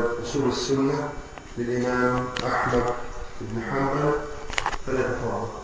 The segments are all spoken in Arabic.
أصول السنة للإمام أحمد بن حنبل فليتفضل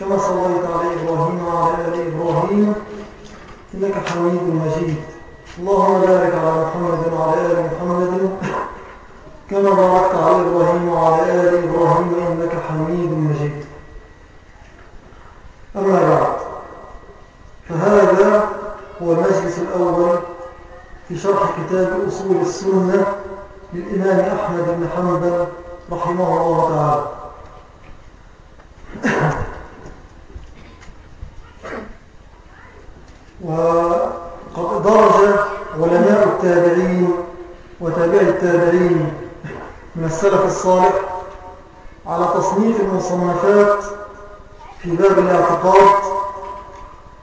كما صليت على إبراهيم وعلى آل إبراهيم إنك حميد مجيد. اللهم بارك على محمد وعلى آل محمد كما باركت على إبراهيم وعلى آل إبراهيم إنك حميد مجيد. أما بعد فهذا هو المجلس الأول في شرح كتاب أصول السنة للإمام أحمد بن حنبل رحمه الله تعالى. وقد درج علماء التابعين وتابع التابعين من السلف الصالح على تصنيف المصنفات في باب الاعتقاد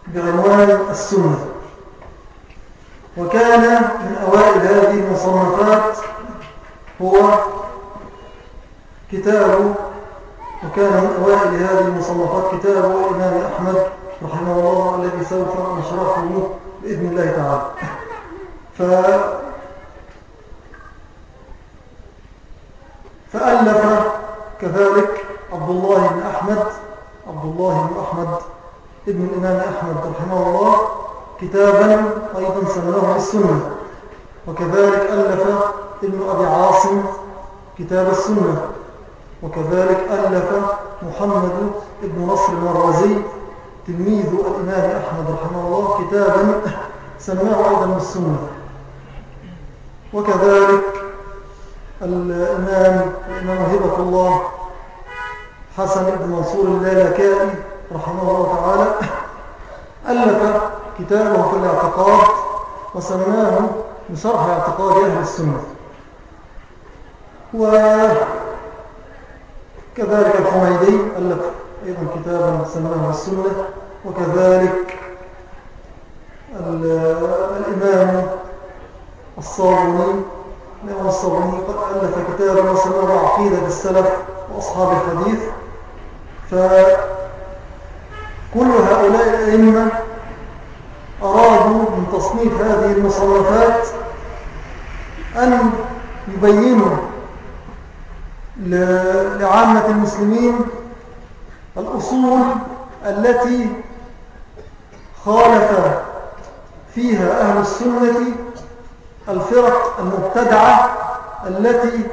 بعنوان السنة. وكان من أوائل هذه المصنفات هو كتاب وكان من أوائل هذه المصنفات كتاب الإمام أحمد رحمه الله الذي سوف نشرحه بإذن الله تعالى. ف فألف كذلك عبد الله بن أحمد عبد الله بن أحمد ابن الإمام أحمد رحمه الله كتابا أيضا سماه السنة. وكذلك ألف ابن أبي عاصم كتاب السنة. وكذلك ألف محمد ابن نصر المرازي تلميذ الإمام أحمد رحمه الله كتابا سماه أيضا السنة وكذلك الإمام الإمام هبة الله حسن بن منصور اللالكائي رحمه الله تعالى ألف كتابه في الاعتقاد وسماه بشرح اعتقاد أهل السنة. وكذلك الحميدي ألف أيضا كتابا سماه السنة. وكذلك الإمام الصابوني الإمام الصابوني قد ألف كتابا وسماه عقيدة السلف وأصحاب الحديث. فكل هؤلاء الأئمة أرادوا من تصنيف هذه المصنفات أن يبينوا لعامة المسلمين الأصول التي خالف فيها أهل السنة الفرق المبتدعة التي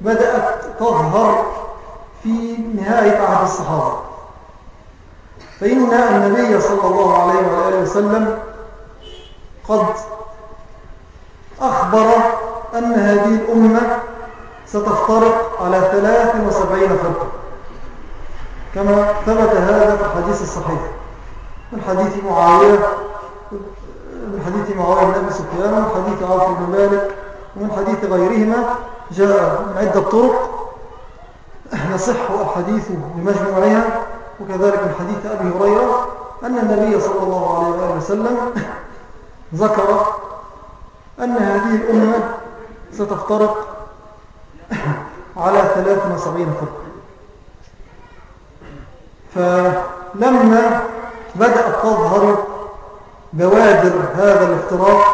بدأت تظهر في نهاية عهد الصحابة. فإن النبي صلى الله عليه وآله وسلم قد أخبر أن هذه الأمة ستفترق على 73 فرقة. كما ثبت هذا في الحديث الصحيح. من حديث معاوية من حديث معاوية بن أبي سفيان ومن حديث عوف بن مالك ومن حديث غيرهما جاء من عدة طرق. يصح الحديث بمجموعها وكذلك من حديث أبي هريرة أن النبي صلى الله عليه وآله وسلم ذكر أن هذه الأمة ستفترق على 73 فرقة فلما بدأت تظهر بوادر هذا الافتراق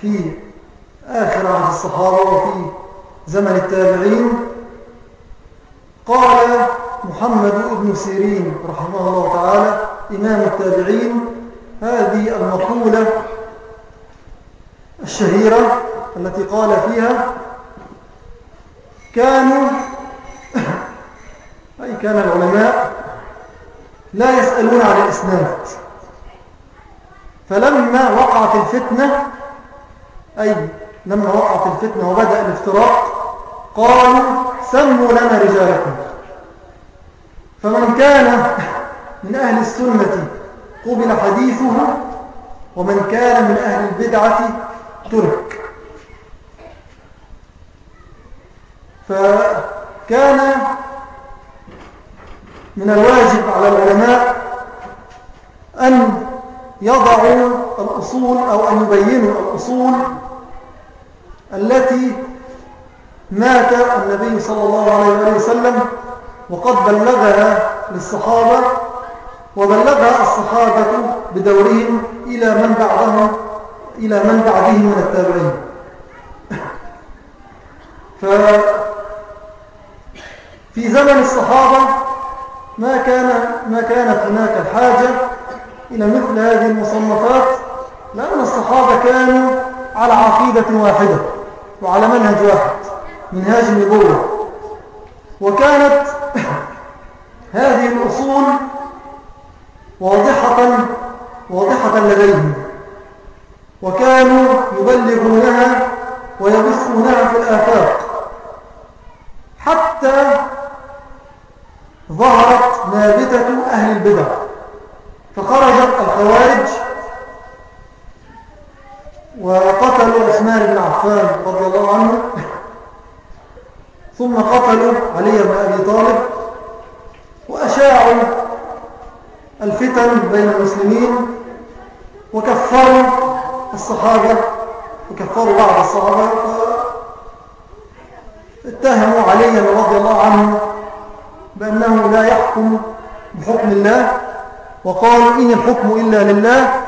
في آخر عهد الصحابة وفي زمن التابعين قال محمد بن سيرين رحمه الله تعالى إمام التابعين هذه المقولة الشهيرة التي قال فيها كانوا كان العلماء لا يسألون عن الإسناد. فلما وقعت الفتنة أي لما وقعت الفتنة وبدأ الافتراق قالوا سموا لنا رجالكم. فمن كان من أهل السنة قبل حديثه ومن كان من أهل البدعة ترك. فكان من الواجب على العلماء أن يضعوا الأصول أو أن يبينوا الأصول التي مات النبي صلى الله عليه وسلم وقد بلغها للصحابة وبلغها الصحابة بدورهم إلى من بعدهم إلى من بعدهم من التابعين. ففي زمن الصحابة ما كان ما كانت هناك الحاجة إلى مثل هذه المصنفات لأن الصحابة كانوا على عقيدة واحدة وعلى منهج واحد منهاج النبوة. وكانت هذه الأصول واضحة واضحة لديهم. وكانوا يبلغونها ويبثونها في الآفاق. حتى ظهرت نابتة أهل البدع فخرجت الخوارج وقتلوا عثمان بن عفان رضي الله عنه ثم قتلوا علي بن أبي طالب وأشاعوا الفتن بين المسلمين وكفروا الصحابة وكفروا بعض الصحابة اتهموا عليا رضي الله عنه بأنه لا يحكم بحكم الله وقالوا إن الحكم إلا لله.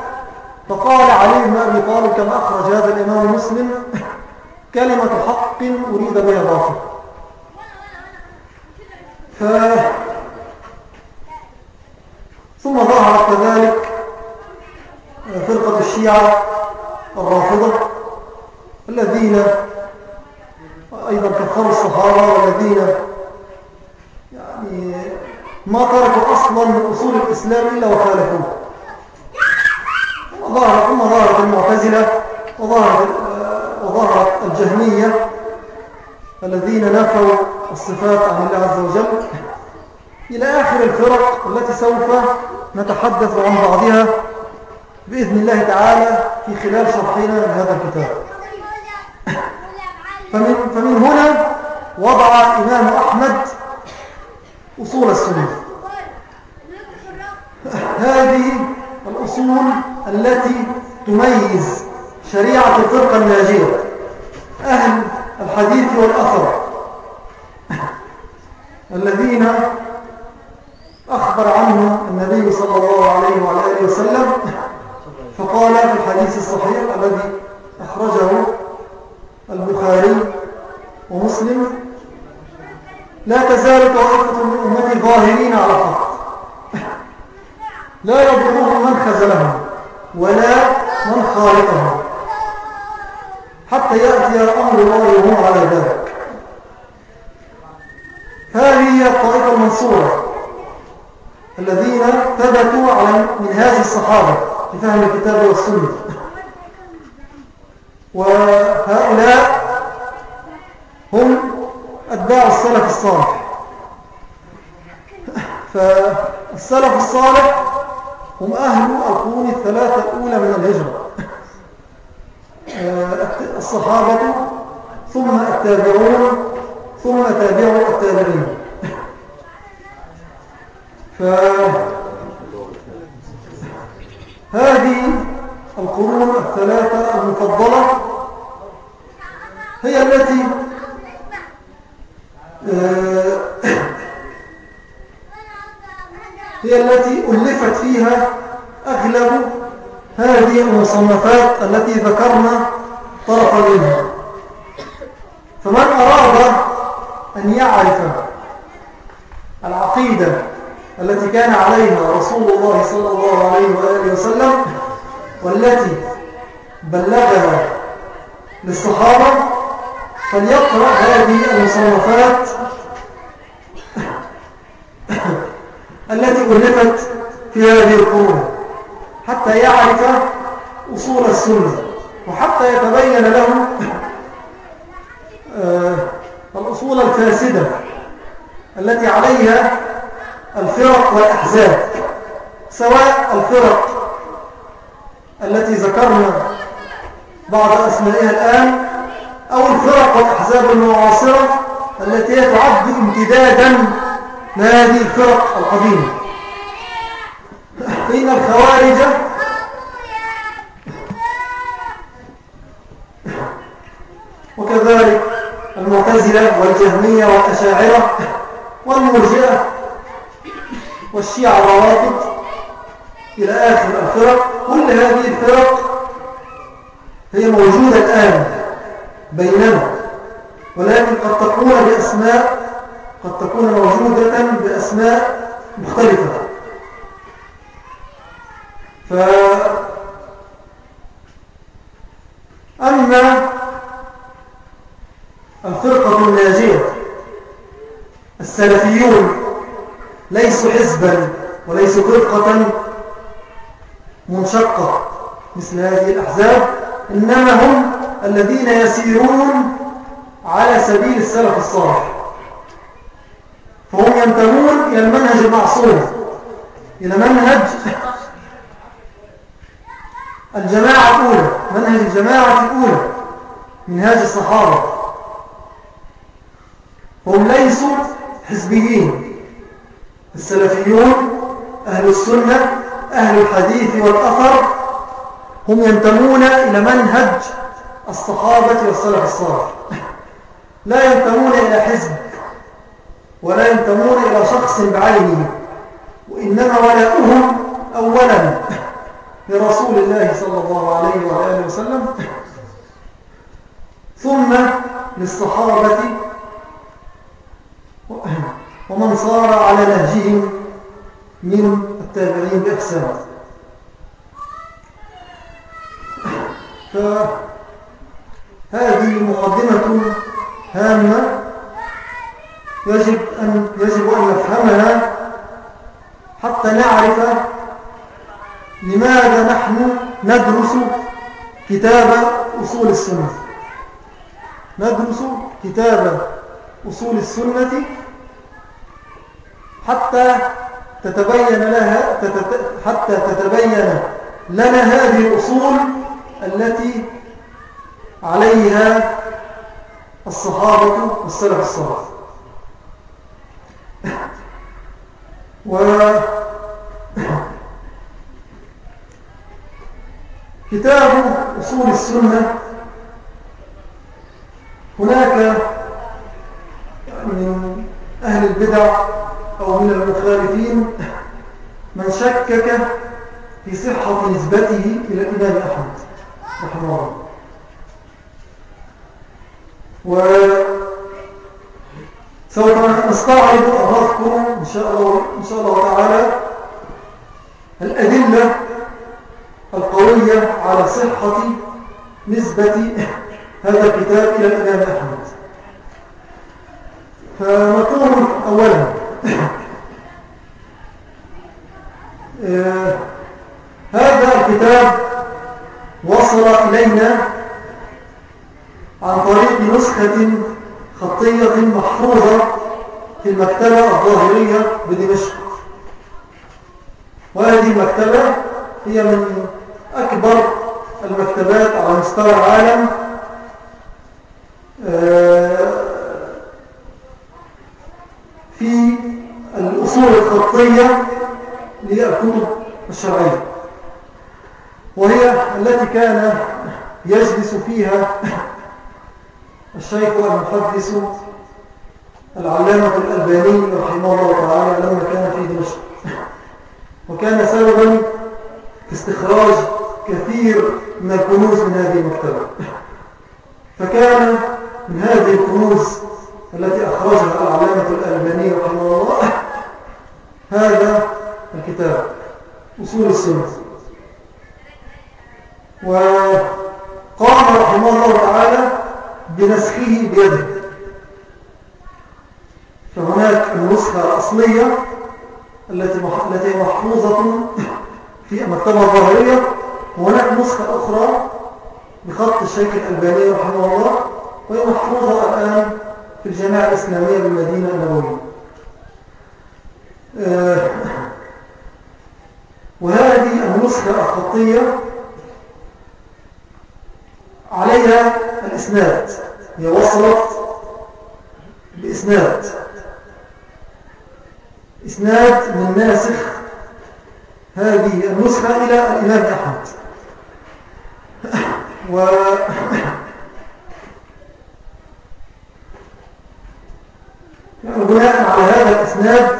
فقال علي بن أبي طالب كما أخرج هذا الإمام مسلم كلمة حق أريد بها باطل ف... ثم ظهرت كذلك فرقة الشيعة الرافضة الذين أيضا كفروا الصحابة والذين ما تركوا أصلا من أصول الإسلام إلا وخالفوه. وظهرت ثم ظهرت المعتزلة وظهرت, وظهرت الجهمية الذين نفوا الصفات عن الله عز وجل. إلى آخر الفرق التي سوف نتحدث عن بعضها بإذن الله تعالى في خلال شرحنا لهذا الكتاب. فمن, فمن هنا وضع الإمام أحمد أصول السنة. هذه الأصول التي تميز شريعة الفرقة الناجية. أهل الحديث والأثر. الذين أخبر عنه النبي صلى الله عليه وعلى آله وسلم فقال في الحديث الصحيح الذي أخرجه البخاري ومسلم لا تزال طائفة من أمتي ظاهرين على الحق لا يضرهم من خزلهم ولا من خالقهم حتى يأتي أمر الله وهم على ذلك هذه هي الطائفة المنصورة الذين ثبتوا على منهاج الصحابة في فهم الكتاب والسنة وهؤلاء هم أتباع السلف الصالح فالسلف الصالح هم أهل القرون الثلاثة الأولى من الهجرة الصحابة ثم التابعون ثم تابعوا التابعين فهذه القرون الثلاثة المفضلة هي التي آه، هي التي ألفت فيها أغلب هذه المصنفات التي ذكرنا طرفا منها فمن أراد أن يعرف العقيدة التي كان عليها رسول الله صلى الله عليه وآله وسلم والتي بلغها للصحابة فليقرأ هذه المصنفات التي ألفت في هذه القرون حتى يعرف أصول السنة وحتى يتبين لهم آه، الأصول الفاسدة التي عليها الفرق والأحزاب سواء الفرق التي ذكرنا بعض أسمائها الآن أو الفرق والأحزاب المعاصرة التي تعد امتدادا لهذه الفرق القديمة. فإن الخوارج وكذلك المعتزلة والجهمية والأشاعرة والمرجئة والشيعة الروافض إلى آخر الفرق. كل هذه الفرق هي موجودة الآن بيننا. ولكن قد تكون بأسماء قد تكون موجودة بأسماء مختلفة. ف أما الفرقة الناجية السلفيون ليسوا حزبا وليسوا فرقة منشقة مثل هذه الأحزاب إنما هم الذين يسيرون على سبيل السلف الصالح. فهم ينتمون إلى المنهج المعصوم إلى منهج الجماعة الأولى منهج الجماعة الأولى منهاج الصحابة. هم ليسوا حزبيين السلفيون أهل السنة أهل الحديث والأثر هم ينتمون إلى منهج الصحابة والسلف الصالح. لا ينتمون إلى حزب ولا ينتمون إلى شخص بعينه وإنما ولاؤهم أولا لرسول الله صلى الله عليه وآله وسلم ثم للصحابة ومن صار على نهجهم من التابعين بإحسان فهذه مقدمة هامة. يجب أن, يجب أن نفهمها حتى نعرف لماذا نحن ندرس كتاب أصول السنة. ندرس كتاب أصول السنة حتى تتبين لها حتى تتبين لنا هذه الأصول التي عليها الصحابة والسلف الصالح و كتاب أصول السنة هناك من أهل البدع أو من المخالفين من شكك في صحة نسبته إلى الإمام أحمد رحمه الله. وسوف نستعرض أرادكم إن شاء الله, إن شاء الله تعالى الأدلة القوية على صحة نسبة هذا الكتاب إلى الإمام أحمد. فنقول أولا آه، هذا الكتاب وصل إلينا عن طريق نسخة خطية محفوظة في المكتبة الظاهرية بدمشق. وهذه المكتبة هي من أكبر المكتبات على مستوى العالم. آه، في الأصول الخطية للكتب الشرعية وهي التي كان فيها الشيخ المحدث العلامة الألباني رحمه الله تعالى لما كان في دمشق. وكان سببا في استخراج كثير من الكنوز من هذه المكتبة. فكان من هذه الكنوز التي أخرجها العلامة الألباني رحمه الله هذا الكتاب أصول السنة. وقام بنسخه بيده. فهناك النسخة الأصلية التي محفوظة في المكتبة الظاهرية. وهناك نسخة أخرى بخط الشيخ الألباني رحمه الله وهي محفوظة الآن في الجامعة الإسلامية بالمدينة النبوية آه، وهذه النسخة الخطية عليها الإسناد هي وصلت بإسناد إسناد من ناسخ هذه النسخة إلى الإمام أحمد و بناء على هذا الإسناد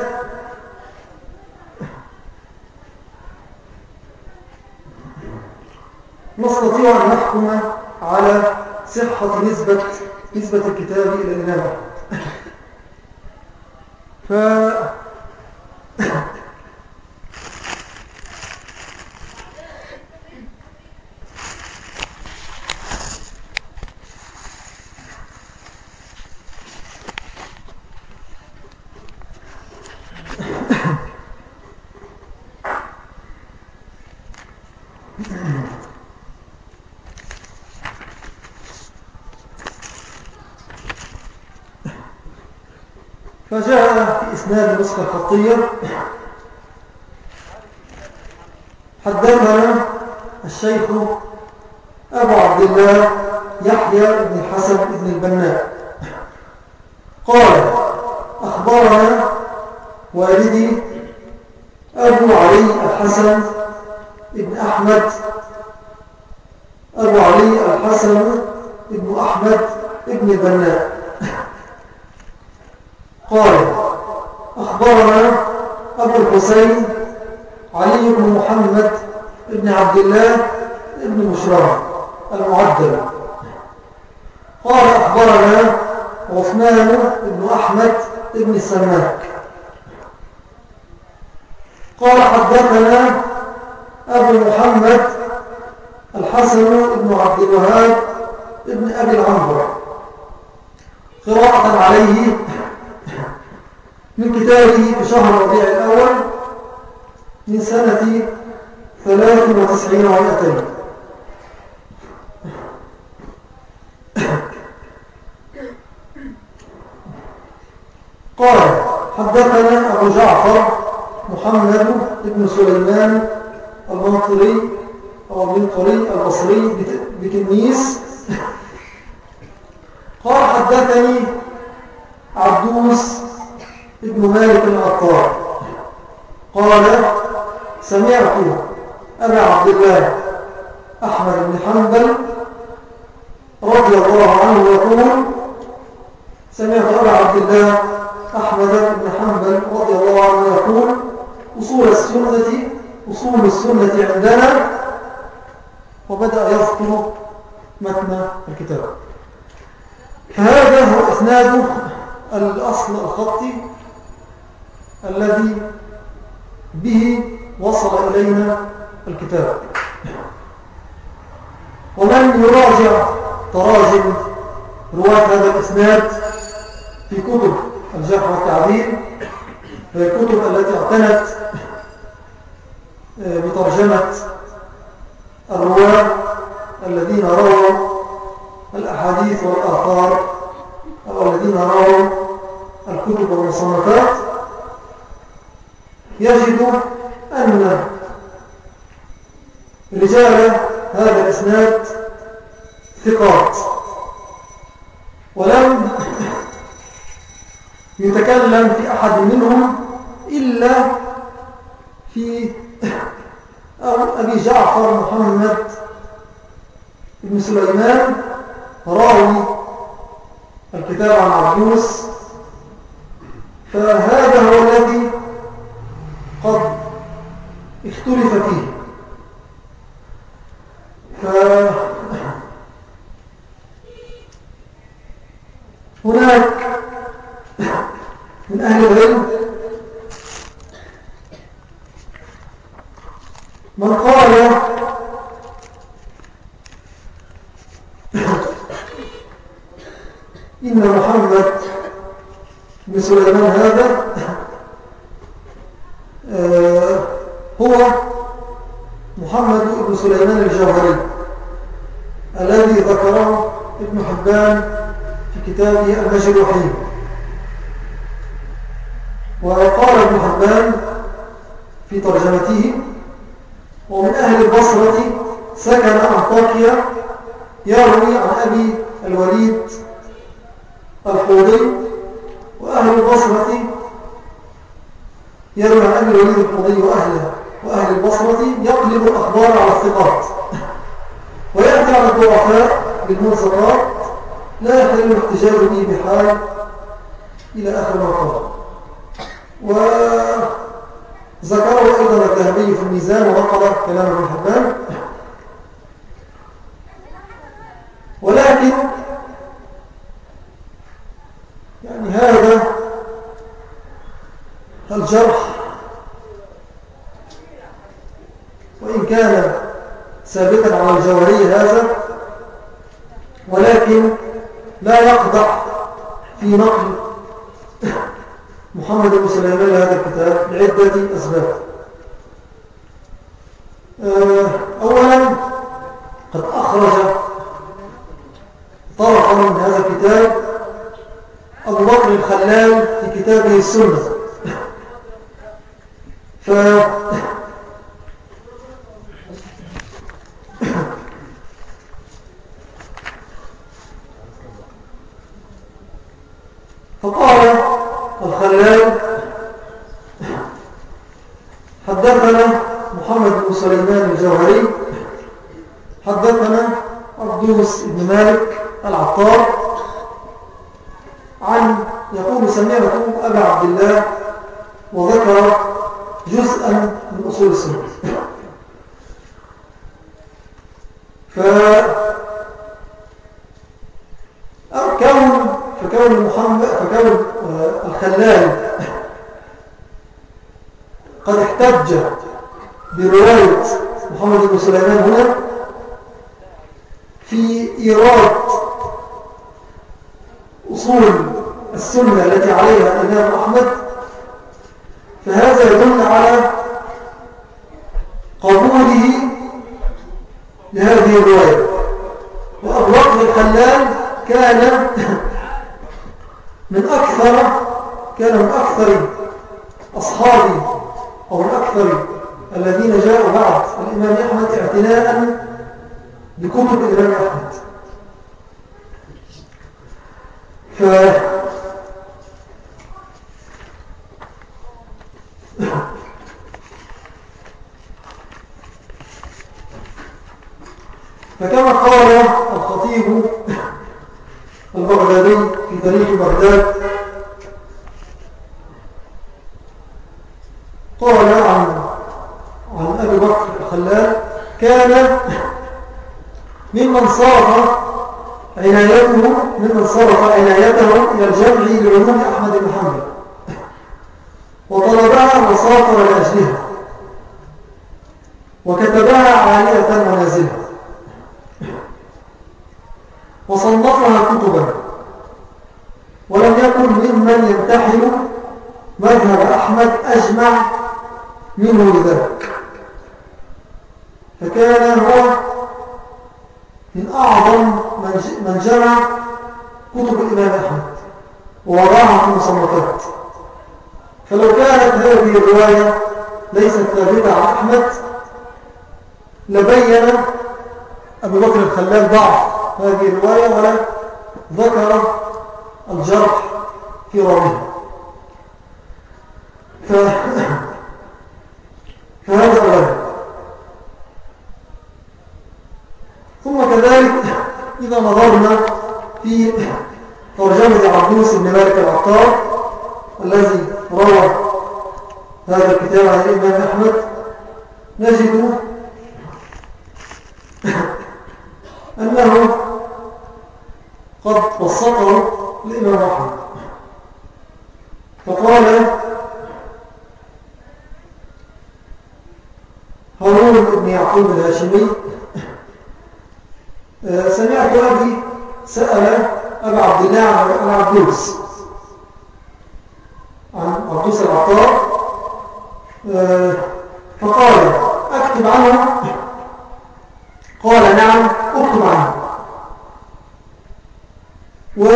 نستطيع أن نحكم على صحة نسبة نسبة الكتاب إلى الإمام ف فجاء في إسناد النسخة الخطية. حدثنا الشيخ أبو عبد الله يحيى بن الحسن بن البناء. قال أخبرنا والدي أبو علي الحسن بن أحمد أبو علي الحسن بن أحمد بن البناء قال أخبرنا أبو الحسين علي بن محمد بن عبد الله بن مشرع المعدل قال أخبرنا عثمان بن أحمد بن سماك قال حدثنا أبو محمد الحسن بن عبد الوهاب بن أبي العنبر قراءة عليه من كتابه في شهر ربيع الأول من سنة ثلاث وتسعين ومئتين قال حدثنا أبو جعفر محمد بن سليمان المنطري أو المنطري البصري بتنيس قال حدثني عبدوس ابن مالك العطار قال سمعت أبا عبد الله أحمد بن حنبل رضي الله عنه يقول سمعت أبا عبد الله أحمد بن حنبل رضي الله عنه يقول أصول السنة أصول السنة عندنا. وبدأ يذكر متن الكتاب. فهذا هو إسناد الأصل الخطي الذي به وصل إلينا الكتاب. ومن يراجع تراجم رواة هذا الإسناد في كتب الجرح والتعديل هي الكتب التي اعتنت آه، بترجمة الرواة الذين رووا الأحاديث والآثار أو الذين رووا الكتب والمصنفات يجد أن رجال هذا الإسناد ثقات. ولم يتكلم في أحد منهم إلا في أبي جعفر محمد بن سليمان راوي الكتاب عن عبدوس فهذا هو الذي قد اختلف فيه من أهل العلم من قال إن محمد بن سليمان هذا سليمان الجوهري الذي ذكره ابن حبان في كتابه المجروحين وقال ابن حبان في ترجمته ومن أهل البصرة سكن أنطاكيا يروي عن أبي الوليد الحوضي وأهل البصرة يروي عن أبي الوليد الحوضي وأهله وأهل البصرة يقلب الأخبار على الثقات ويأتي على الضعفاء بالمنصرات لا يحل الاحتجاج به بحال إلى آخر ما قال وذكره أيضا الذهبي في الميزان ونقل كلام ابن حبان ولكن يعني هذا الجرح وإن كان ثابتا على الجوهري هذا ولكن لا يقضع في نقل محمد بن سليمان هذا الكتاب لعدة أسباب. آه، أولا قد أخرج طرفا من هذا الكتاب أبو بكر الخلال في كتابه السنة. ف فقال الخلال. حدثنا محمد بن سليمان الجوهري. حدثنا عبدوس بن مالك العطار. عن يقول سمعت أبا عبد الله وذكر جزءا من أصول السنة. ف كون فكون محمد فكون آه، الخلال قد احتج برواية محمد بن سليمان هنا في إيراد أصول السنة التي عليها الإمام أحمد فهذا يدل على قبوله لهذه الرواية. وأبو بكر الخلال كان من أكثر كان من أكثر أصحابي أو من أكثر الذين جاءوا بعد الإمام أحمد اعتناء بكتب الإمام أحمد فكما قال الخطيب البغدادي في تاريخ بغداد قال عن عن أبي بكر الخلال كان ممن صرف عنايته ممن صرف عنايته إلى الجمع لعلوم أحمد بن حنبل وطلبها وسافر لأجلها وكتبها عالية ونازلة وصنفها كتبا ولم يكن ممن يمتحن مذهب أحمد أجمع منه لذلك فكان هو من أعظم من جمع كتب الإمام أحمد ووضعها في مصنفات فلو كانت هذه الرواية ليست ثابتة عن أحمد. لبين أبو بكر الخلال ضعف هذه الرواية ولا ذكر الجرح في راويها ف... فهذا أولا ثم كذلك إذا نظرنا في ترجمة عبدوس بن مالك العطار الذي روى هذا الكتاب عن الإمام أحمد. نجد أنه قد بسطه الإمام أحمد. فقال هارون بن يعقوب الهاشمي آه، سمعت أبي سأل أبا عبد الله عن عبدوس عن عبدوس العطار آه، فقال أكتب عنه قال نعم اكتب عنه و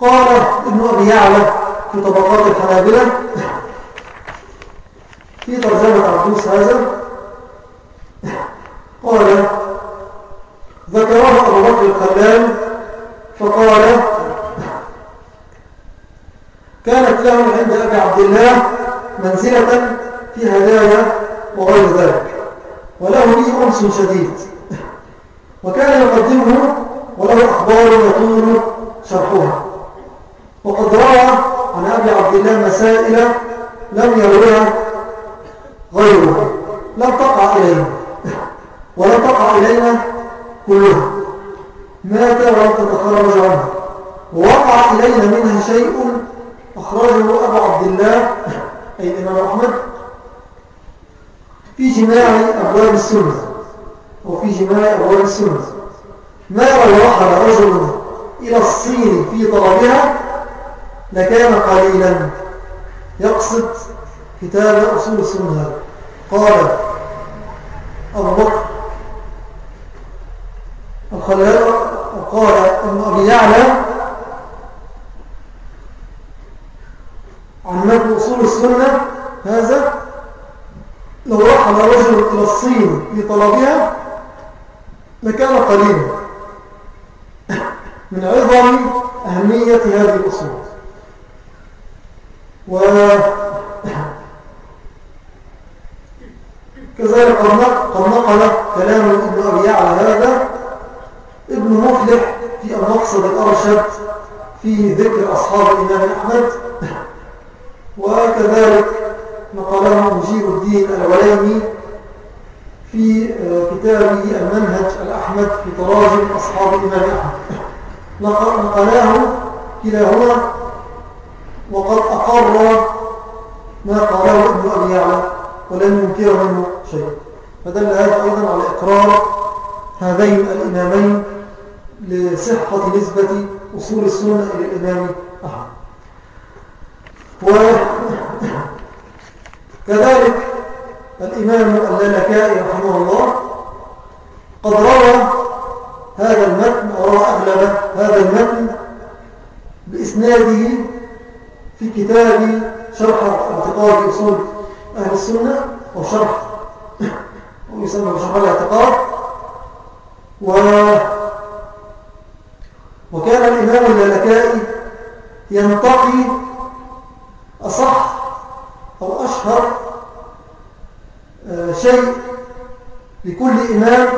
قال ابن أبي يعلى في طبقات الحنابلة في ترجمة عبدوس هذا قال ذكره أبو بكر الخلال فقال كانت له عند أبي عبد الله منزلة في هدايا وغير ذلك وله لي أنس شديد وكان يقدمه وله أخبار يطول شرحها وقد روى عن أبي عبد الله مسائل لم يروها غيره لم تقع إلينا ولم تقع إلينا كلها مات ولم تتخرج عنها ووقع إلينا منها شيء أخرجه أبو عبد الله أي الإمام أحمد في جماع أبواب السنة وفي جماع أبواب السنة. ما لو رحل رجل إلى الصين في طلبها؟ لكان قليلا. يقصد كتاب أصول السنة. قال أبو بكر. الخلال قال ابن أبي يعلى. عن متن أصول السنة رحل رجل إلى الصين في طلبها لكان قليلا. من عظم أهمية هذه الأصول. المتن وروى أغلب هذا المتن بإسناده في كتاب شرح اعتقاد أصول أهل السنة وشرح ويسمى بشرح الاعتقاد. و وكان الإمام اللالكائي ينتقي أصح أو أشهر آه، شيء لكل إمام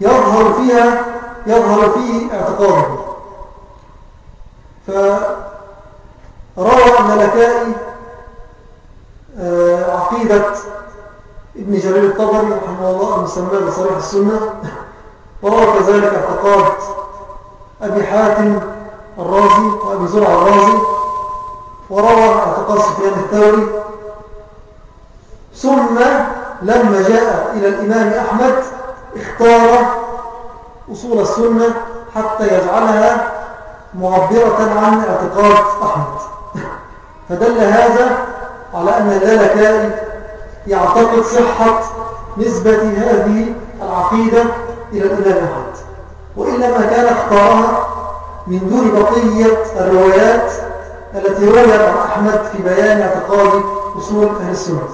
يظهر فيها يظهر فيه اعتقاده. فروى الملكائي آه، عقيدة ابن جرير الطبري رحمه الله المسمى بصريح السنة وروى كذلك اعتقاد أبي حاتم الرازي وأبي زرع الرازي وروى اعتقاد سفيان الثوري ثم لما جاء إلى الإمام أحمد اختار أصول السنة حتى يجعلها معبرة عن اعتقاد أحمد. فدل هذا على أن اللالكائي يعتقد صحة نسبة هذه العقيدة إلى الإمام أحمد. وإلا ما كان اختارها من دون بقية الروايات التي رويت عن أحمد في بيان اعتقاد أصول أهل السنة.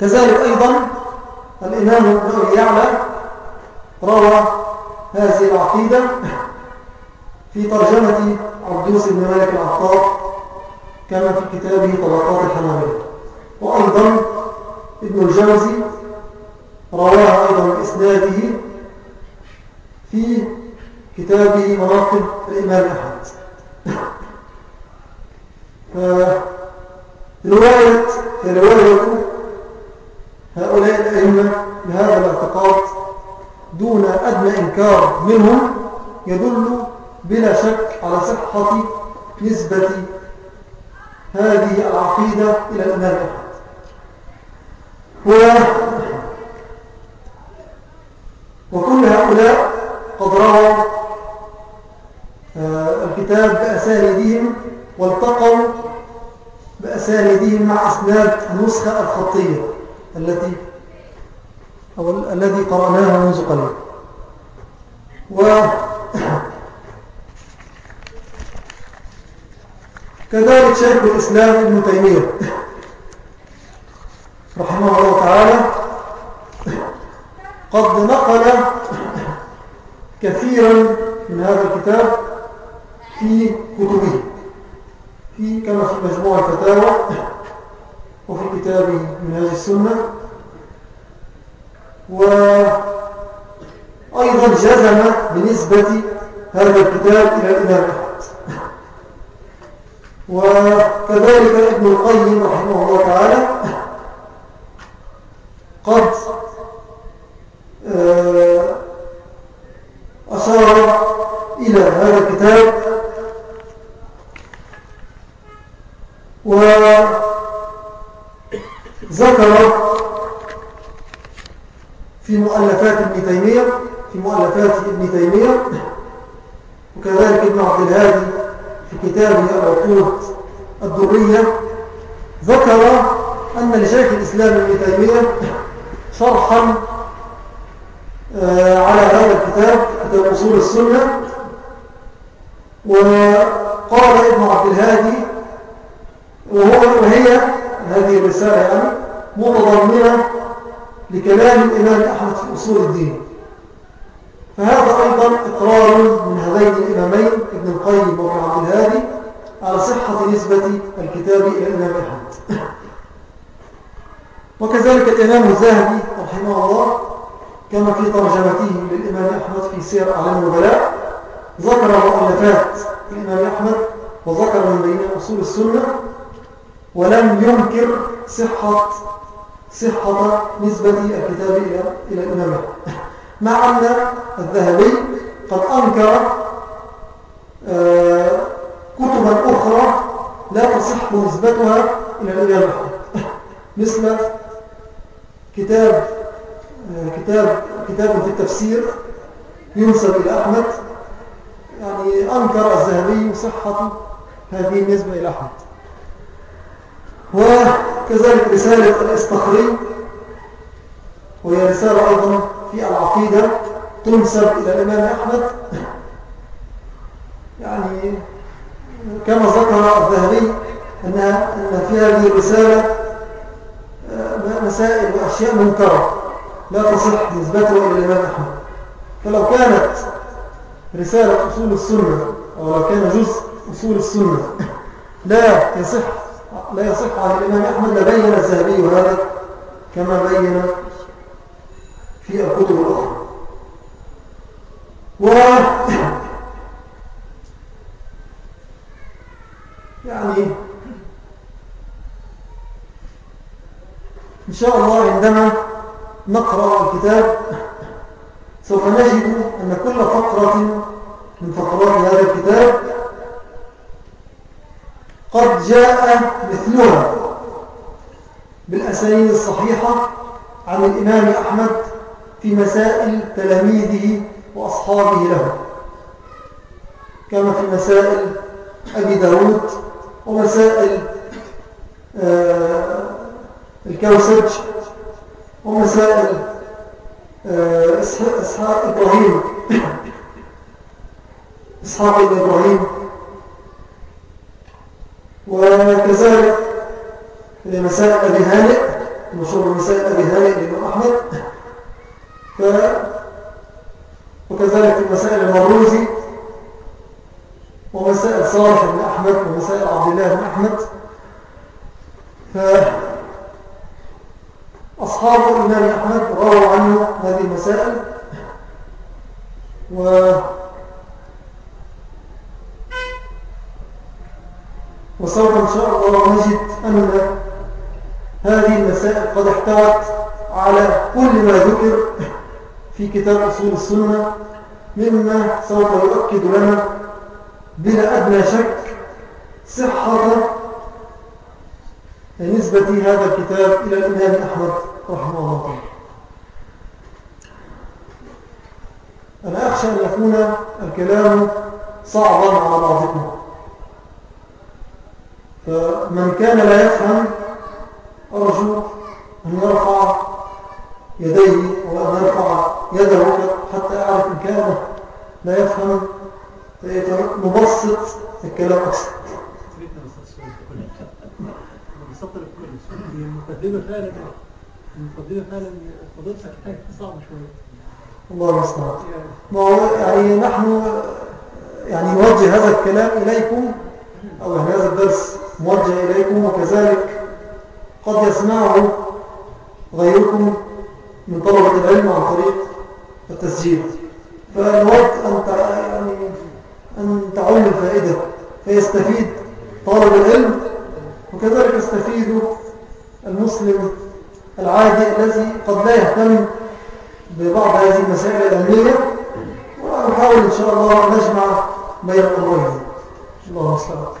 كذلك أيضا الإمام أبي يعلى روى هذه العقيدة في ترجمة عبدوس بن مالك العطار كما في كتابه طبقات الحنابلة. وأيضا ابن الجوزي رواها أيضا بإسناده في كتابه مناقب الإمام أحمد. فرواية رواية هؤلاء الأئمة بهذا الاعتقاد دون أدنى إنكار منهم يدل بلا شك على صحة نسبة هذه العقيدة إلى الإمام أحمد. وكل هؤلاء قد رووا آه، الكتاب بأسانيدهم والتقوا أسانيدهم مع أسناد النسخة الخطية. التي أو الذي قرأناه منذ قليل. و كذلك شيخ الإسلام ابن تيمية رحمه الله تعالى قد نقل كثيرا من هذا الكتاب في كتبه في كما في مجموع الفتاوى وفي كتاب من هذه السنة. وأيضا جزم بنسبة هذا الكتاب إلى الإمام أحمد. وكذلك ابن القيم رحمه الله تعالى قد آه، أشار إلى هذا الكتاب وذكر في مؤلفات ابن تيمية في مؤلفات ابن تيمية. وكذلك ابن عبد الهادي في كتابه العقود الدرية. ذكر أن لشيخ الإسلام ابن تيمية شرحا آه، على هذا الكتاب كتاب أصول السنة. وقال ابن عبد الهادي وهو وهي هذه الرسالة يعني متضمنة لكلام الإمام أحمد في أصول الدين. فهذا أيضا إقرار من هذين الإمامين ابن القيم وابن عبد الهادي على صحة نسبة الكتاب إلى الإمام أحمد. وكذلك الإمام الذهبي رحمه الله كما في ترجمته للإمام أحمد في سير أعلام النبلاء ذكر مؤلفات الإمام أحمد وذكر من بين أصول السنة ولم ينكر صحة صحة نسبة الكتاب إلى إلى الإمام أحمد مع أن الذهبي قد أنكر آه، كتبا أخرى لا تصح نسبتها إلى الإمام أحمد مثل كتاب آه، كتاب كتاب في التفسير ينسب إلى أحمد. يعني أنكر الذهبي صحة هذه النسبة إلى أحمد. وكذلك رسالة الاستخري وهي رسالة أيضا في العقيدة تنسب إلى الإمام أحمد. يعني كما ذكر الذهبي أن, في هذه الرسالة آه، مسائل وأشياء منكرة لا تصح نسبتها إلى الإمام أحمد. فلو كانت رسالة أصول السنة أو لو كان جزء أصول السنة لا يصح لا يصح عن الإمام أحمد لبين الذهبي هذا كما بين في الكتب الأخرى. و يعني إن شاء الله عندما نقرأ الكتاب سوف نجد أن كل فقرة من فقرات هذا الكتاب قد جاء مثلها بالأسانيد الصحيحة عن الإمام أحمد في مسائل تلاميذه وأصحابه له. كما في مسائل أبي داود ومسائل آه، الكوسج ومسائل آه، إسحاق إبراهيم. إسحاق إبراهيم وكذلك مسائل أبي هانئ مشهور مسائل أبي هانئ لإمام أحمد. ف وكذلك مسائل المروزي ومسائل صالح بن أحمد ومسائل عبد الله بن أحمد. فأصحاب الإمام أحمد رووا عنه هذه المسائل و وسوف إن شاء الله نجد أن هذه المسائل قد احتوت على كل ما ذكر في كتاب أصول السنة مما سوف يؤكد لنا بلا أدنى شك صحة نسبة هذا الكتاب إلى الإمام أحمد رحمه الله تعالى. أنا أخشى أن يكون الكلام صعبا على بعضكم. فمن كان لا يفهم أرجو أن يرفع يديه وأن يرفع يده حتى أعرف إن كان لا يفهم مبسط الكلام أكثر. المقدمة فعلا المقدمة فعلا فضلتها صعبة شوية الله المستعان ما هو يعني نحن يعني نوجه هذا الكلام إليكم أو يعني هذا الدرس موجه إليكم وكذلك قد يسمعه غيركم من طلبة العلم عن طريق التسجيل. فنود أن يعني أن تعم الفائدة فيستفيد طالب العلم وكذلك يستفيد المسلم العادي الذي قد لا يهتم ببعض هذه المسائل العلمية. ونحاول إن شاء الله أن نجمع بين الأمرين الله أصلحك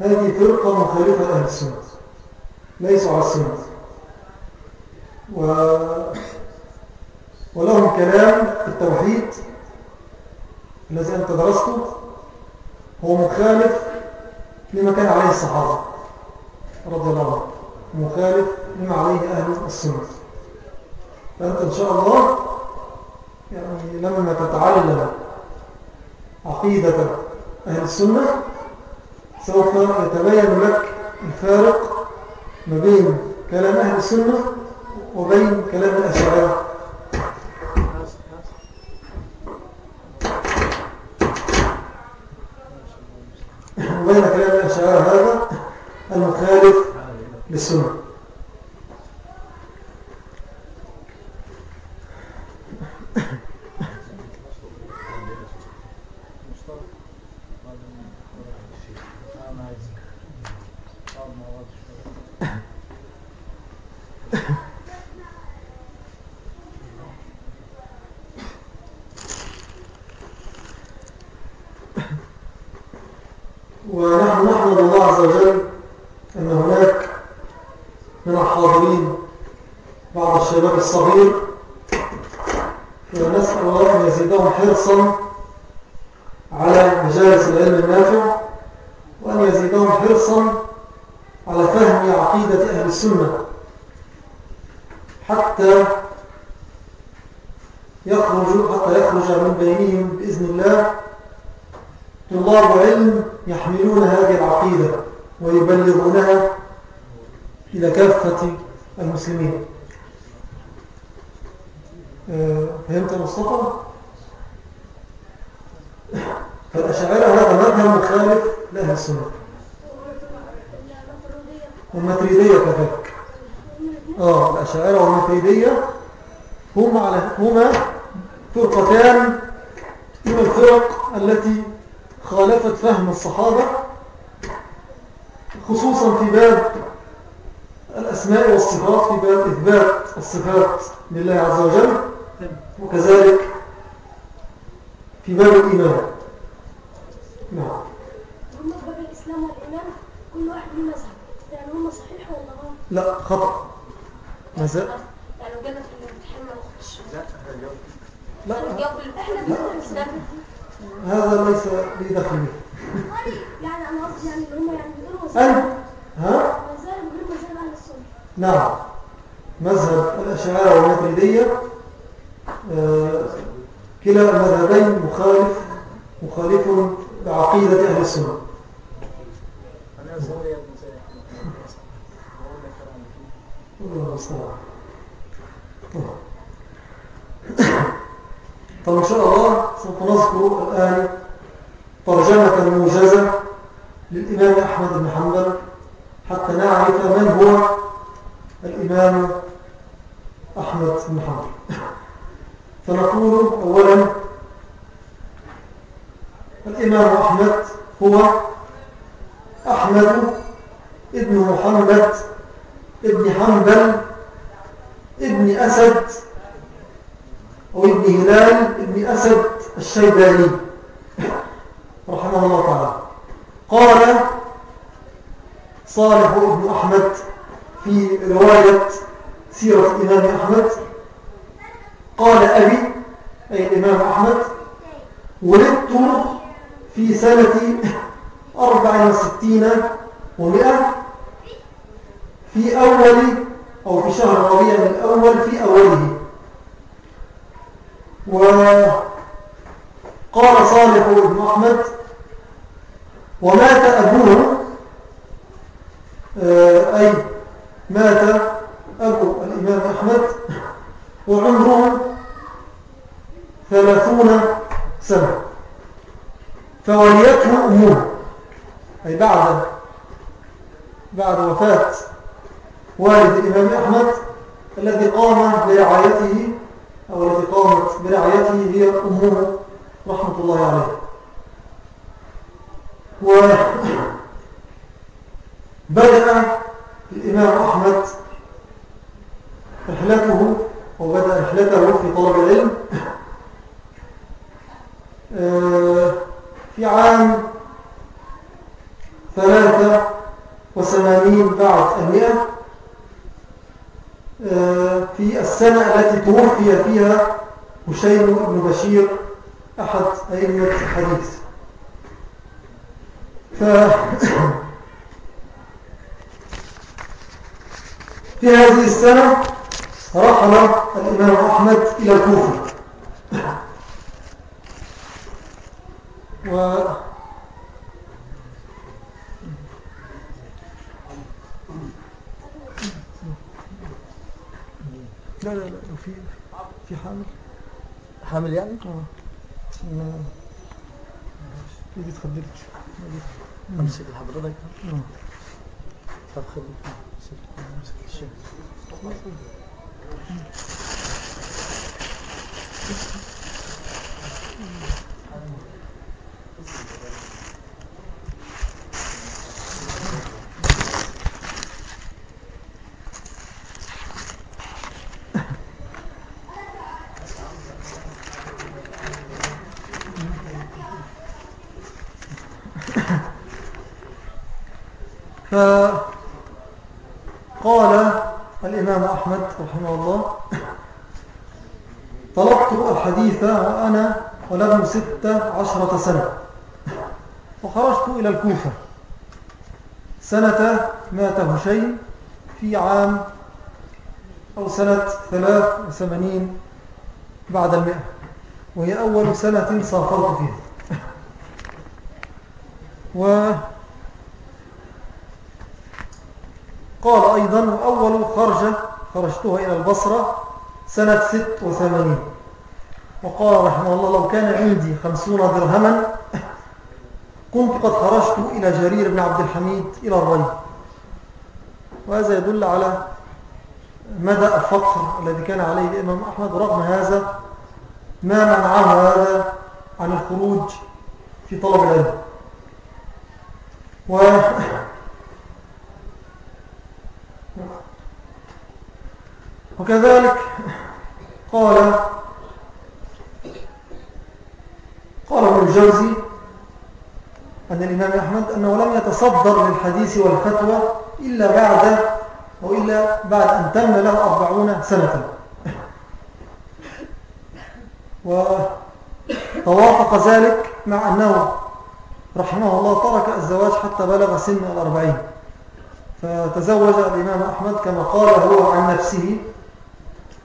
هذه فرقة مخالفة لأهل السنة. ليسوا على السنة. و... ولهم كلام في التوحيد الذي أنت درسته. هو مخالف لما كان عليه الصحابة رضي الله عنه مخالف لما عليه أهل السنة. فأنت إن شاء الله يعني لما تتعلم عقيدة أهل السنة سوف يتبين لك الفارق ما بين كلام أهل السنة وبين كلام الأشاعرة وبين كلام الأشعار هذا المخالف للسنة ونحن نحمد الله عز وجل أن هناك من الحاضرين بعض الشباب الصغير ونسأل الله أن يزيدهم حرصا على مجالس العلم النافع وأن يزيدهم حرصا على فهم عقيدة أهل السنة حتى يخرج حتى يخرج من بينهم بإذن الله طلاب علم يحملون هذه العقيدة ويبلغونها إلى كافة المسلمين آه، فهمت مصطفى؟ فالأشاعرة هذا مذهب مخالف لأهل السنة والمتريدية كذلك آه الأشاعرة والمتريدية هما على هما فرقتان من الفرق التي خالفت فهم الصحابة خصوصا في باب الأسماء والصفات في باب إثبات الصفات لله عز وجل وكذلك في باب الإيمان. نعم. هم باب الإسلام والإيمان كل واحد من مذهب يعني هم صحيح ولا غلط؟ لا خطأ. مذهب يعني لو جينا في الامتحان ما ناخدش لا. لا إحنا بندرس هذا ليس لي دخل يعني أنا قصدي يعني هم يعني بيقولوا أنت؟ ها؟ مذاهب غير مذاهب أهل السنة نعم. مذهب الأشاعرة والماتريدية آه، كلا المذهبين مخالف مخالف بعقيدة أهل السنة. الله طب إن شاء الله سوف نذكر الآن ترجمة موجزة للإمام أحمد بن حنبل حتى نعرف من هو الإمام أحمد بن حنبل فنقول أولا الإمام أحمد هو أحمد ابن محمد ابن حنبل ابن أسد أو ابن هلال ابن أسد الشيباني رحمه الله تعالى. قال صالح ابن أحمد في رواية سيرة الإمام أحمد قال أبي أي الإمام أحمد ولدت في سنة أربع وستين ومئة في أول أو في شهر ربيع الأول في أوله. وقال صالح بن أحمد ومات أبوه آه، أي مات أبو الإمام أحمد وعمره ثلاثون سنة. فوليته أمه أي بعد بعد وفاة. والد الإمام أحمد الذي قام برعايته أو التي قامت برعايته هي أمه رحمة الله عليه. وبدأ الإمام أحمد رحلته وبدأ رحلته في طلب العلم في عام ثلاثة وثمانين بعد المئة. في السنة التي توفي فيها هشيم بن بشير أحد أئمة الحديث. ف في هذه السنة رحل الإمام أحمد إلى الكوفة. و لا لا لا في في حامل حامل يعني؟ آه. تيجي تخدرك. أمسك لحضرتك آه. طب خليك. امسك الشيء فقال الإمام أحمد رحمه الله طلبت الحديث وأنا ولم ستة عشرة سنة. وخرجت إلى الكوفة. سنة مات هشيم في عام أو سنة ثلاث وثمانين بعد المئة. وهي أول سنة سافرت فيها. و قال أيضا وأول خرجة خرجتها إلى البصرة سنة ست وثمانين. وقال رحمه الله لو كان عندي خمسون درهما كنت قد خرجت إلى جرير بن عبد الحميد إلى الري. وهذا يدل على مدى الفقر الذي كان عليه الإمام أحمد رغم هذا ما منعه هذا عن الخروج في طلب العلم. وكذلك قال قال ابن الجوزي أن الإمام أحمد أنه لم يتصدر للحديث والفتوى إلا بعد أو إلا بعد أن تم له أربعون سنة. وتوافق ذلك مع أنه رحمه الله ترك الزواج حتى بلغ سن الأربعين. فتزوج الإمام أحمد كما قال هو عن نفسه.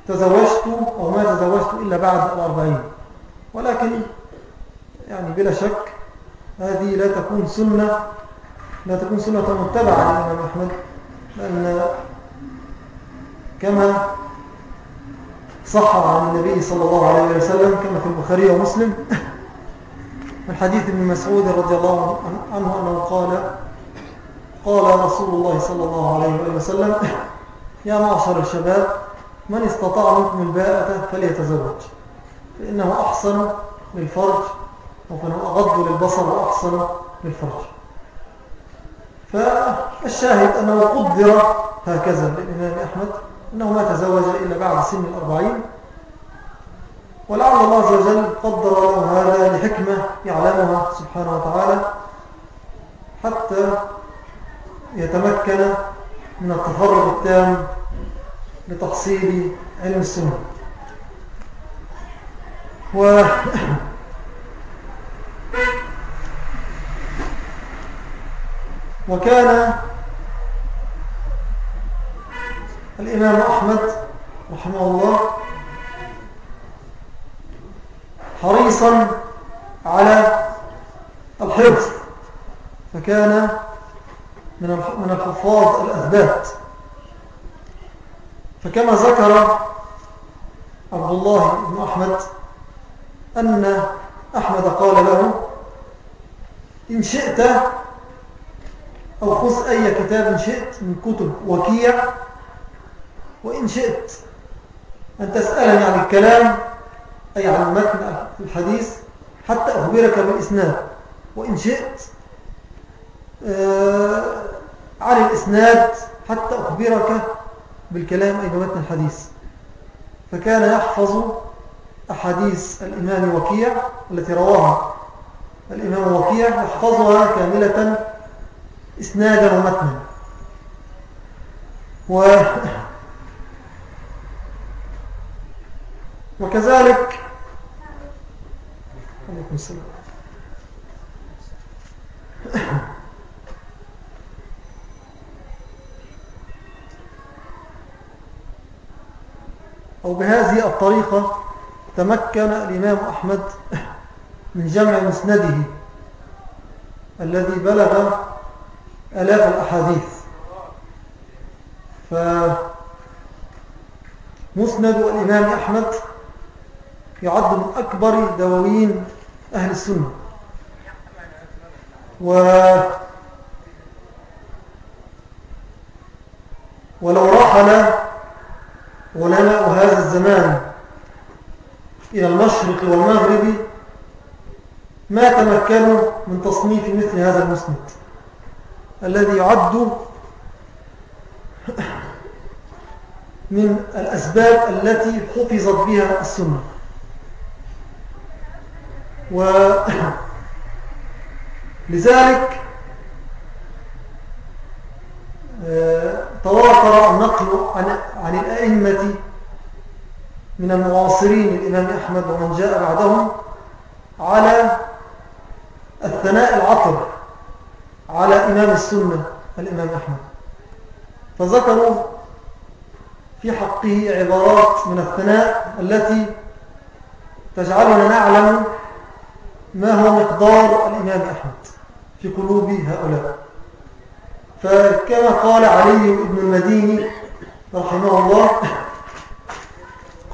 تزوجت أو ما تزوجت إلا بعد الأربعين. ولكن يعني بلا شك هذه لا تكون سنة لا تكون سنة متبعة للإمام أحمد لأن كما صح عن النبي صلى الله عليه وسلم كما في البخاري ومسلم من حديث ابن مسعود رضي الله عنه أنه قال قال رسول الله صلى الله عليه وسلم يا معشر الشباب من استطاع منكم الباءة فليتزوج. فإنه أحسن للفرج وفإنه أغض للبصر وأحسن للفرج. فالشاهد أنه قدر هكذا للإمام أحمد أنه ما تزوج إلا بعد سن الأربعين. ولعل الله عز وجل قدر له هذا لحكمة يعلمها سبحانه وتعالى حتى يتمكن من التفرغ التام لتحصيل علم السنة. و وكان الإمام أحمد رحمه الله حريصا على الحفظ فكان من الحفاظ الأثبات. فكما ذكر عبد الله بن أحمد أن أحمد قال له إن شئت أو خذ أي كتاب شئت من كتب وكيع وإن شئت أن تسألني عن الكلام أي عن متن الحديث حتى أخبرك بالإسناد وإن شئت آه، عن الإسناد حتى أخبرك بالكلام أي بمتن الحديث. فكان يحفظ أحاديث الإمام وكيع التي رواها. الإمام وكيع يحفظها كاملة إسنادا ومتنا. و وكذلك عليكم السلام. أو بهذه الطريقة تمكن الإمام أحمد من جمع مسنده الذي بلغ ألاف الأحاديث. فمسند الإمام أحمد يعد من أكبر دواوين أهل السنة. و ولو رحل الزمان إلى المشرق والمغرب ما تمكنوا من تصنيف مثل هذا المسند الذي يعد من الأسباب التي حفظت بها السنة. ولذلك آه، تواتر النقل عن, عن الأئمة من المعاصرين الإمام أحمد ومن جاء بعدهم على الثناء العطر على إمام السنة الإمام أحمد. فذكروا في حقه عبارات من الثناء التي تجعلنا نعلم ما هو مقدار الإمام أحمد في قلوب هؤلاء. فكما قال علي بن المديني رحمه الله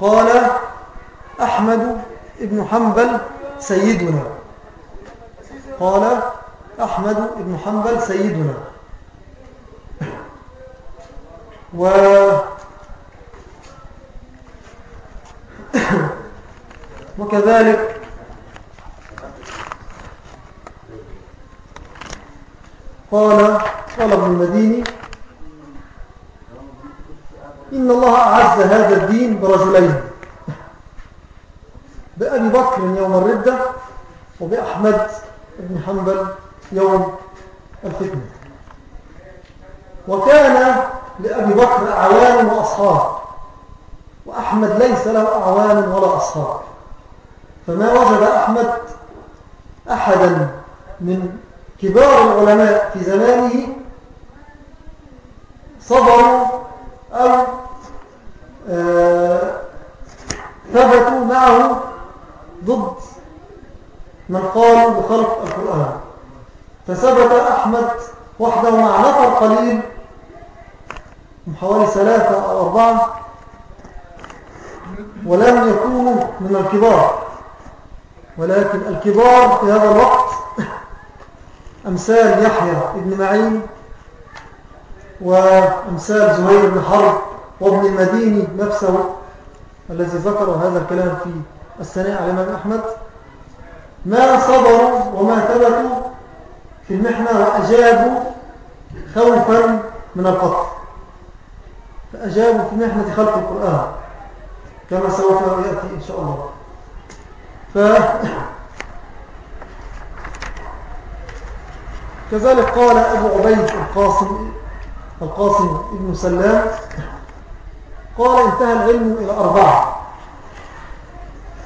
قال أحمد بن حنبل سيدنا. قال أحمد بن حنبل سيدنا. و وكذلك قال ابن المديني إن الله أعز هذا الدين برجلين. بأبي بكر يوم الردة وبأحمد بن حنبل يوم الفتنة وكان لأبي بكر أعوان وأصحاب وأحمد ليس له أعوان ولا أصحاب. فما وجد أحمد أحدا من كبار العلماء في زمانه صبروا أو ثبتوا معه ضد من قالوا بخلق القرآن. فثبت أحمد وحده مع نفر قليل من حوالي ثلاثة أو أربعة ولم يكونوا من الكبار. ولكن الكبار في هذا الوقت أمثال يحيى بن معين وأمثال زهير بن حرب وابن المديني نفسه الذي ذكر هذا الكلام في الثناء على الإمام أحمد. ما صبروا وما ثبتوا في المحنة وأجابوا خوفا من القتل. فأجابوا في محنة خلق القرآن. كما سوف يأتي إن شاء الله. ف كذلك قال أبو عبيد القاسم القاسم ابن سلام قال انتهى العلم إلى أربعة.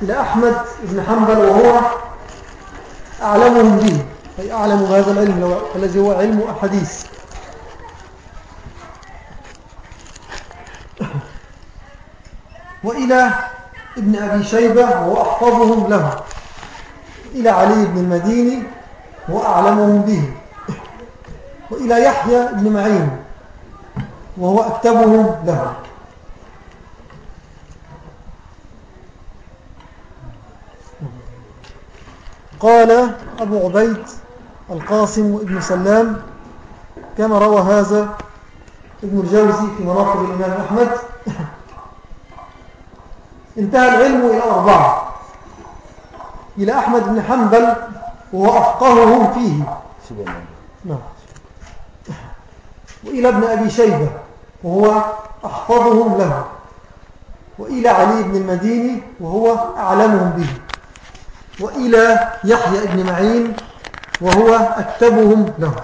إلى أحمد بن حنبل وهو أعلمهم به أي أعلم بهذا العلم الذي هو علم أحاديث. وإلى ابن أبي شيبة وهو أحفظهم له. إلى علي بن المديني وهو أعلمهم به. وإلى يحيى بن معين وهو أكتبهم له. قال أبو عبيد القاسم ابن سلام كما روى هذا ابن الجوزي في مناقب الإمام أحمد. انتهى العلم إلى أربعة. إلى أحمد بن حنبل وهو أفقههم فيه. نعم. وإلى ابن أبي شيبة وهو أحفظهم له. وإلى علي بن المديني وهو أعلمهم به. وإلى يحيى بن معين وهو أكتبهم له